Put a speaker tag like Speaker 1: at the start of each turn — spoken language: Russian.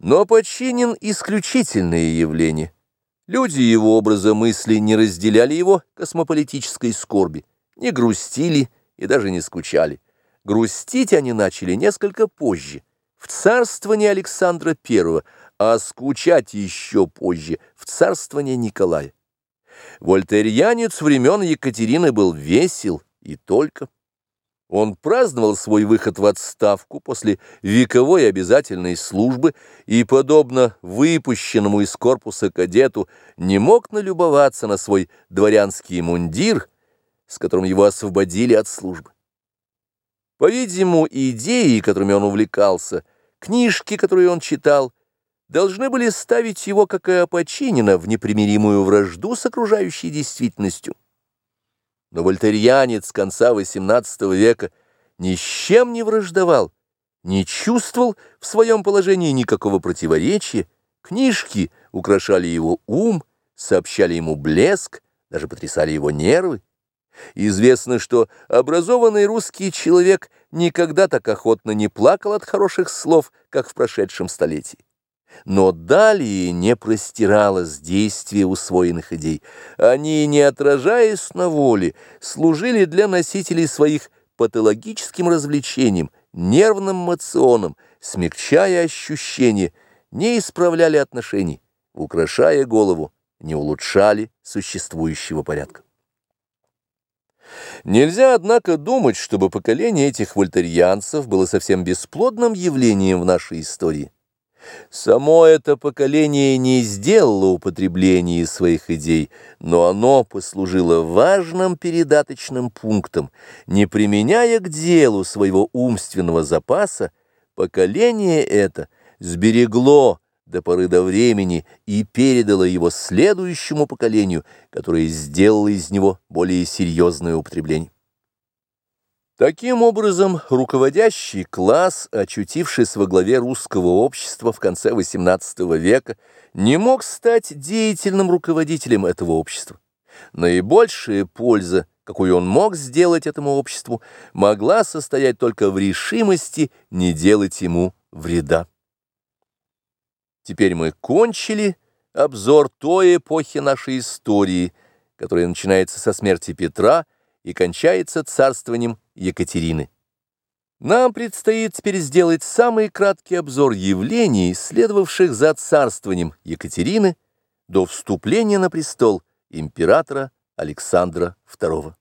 Speaker 1: Но Подчинин — исключительное явление. Люди его образа мысли не разделяли его космополитической скорби, не грустили и даже не скучали. Грустить они начали несколько позже, в царствовании Александра I, а скучать еще позже, в царствовании Николая. Вольтерьянец времен Екатерины был весел и только. Он праздновал свой выход в отставку после вековой обязательной службы и, подобно выпущенному из корпуса кадету, не мог налюбоваться на свой дворянский мундир, с которым его освободили от службы. По-видимому, идеи, которыми он увлекался, книжки, которые он читал, должны были ставить его, как и Апочинина, в непримиримую вражду с окружающей действительностью. Но вольтерьянец конца XVIII века ни с чем не враждовал, не чувствовал в своем положении никакого противоречия, книжки украшали его ум, сообщали ему блеск, даже потрясали его нервы. Известно, что образованный русский человек никогда так охотно не плакал от хороших слов, как в прошедшем столетии. Но далее не простиралось действие усвоенных идей. Они, не отражаясь на воле, служили для носителей своих патологическим развлечением, нервным мационом, смягчая ощущения, не исправляли отношений, украшая голову, не улучшали существующего порядка. Нельзя, однако, думать, чтобы поколение этих вольтерьянцев было совсем бесплодным явлением в нашей истории. Само это поколение не сделало употребления своих идей, но оно послужило важным передаточным пунктом. Не применяя к делу своего умственного запаса, поколение это сберегло до поры до времени и передало его следующему поколению, которое сделало из него более серьезное употребление. Таким образом, руководящий класс, очутившись во главе русского общества в конце XVIII века, не мог стать деятельным руководителем этого общества. Наибольшая польза, какую он мог сделать этому обществу, могла состоять только в решимости не делать ему вреда. Теперь мы кончили обзор той эпохи нашей истории, которая начинается со смерти Петра и кончается царствованием Екатерины. Нам предстоит теперь сделать самый краткий обзор явлений, следовавших за царствованием Екатерины до вступления на престол императора Александра II.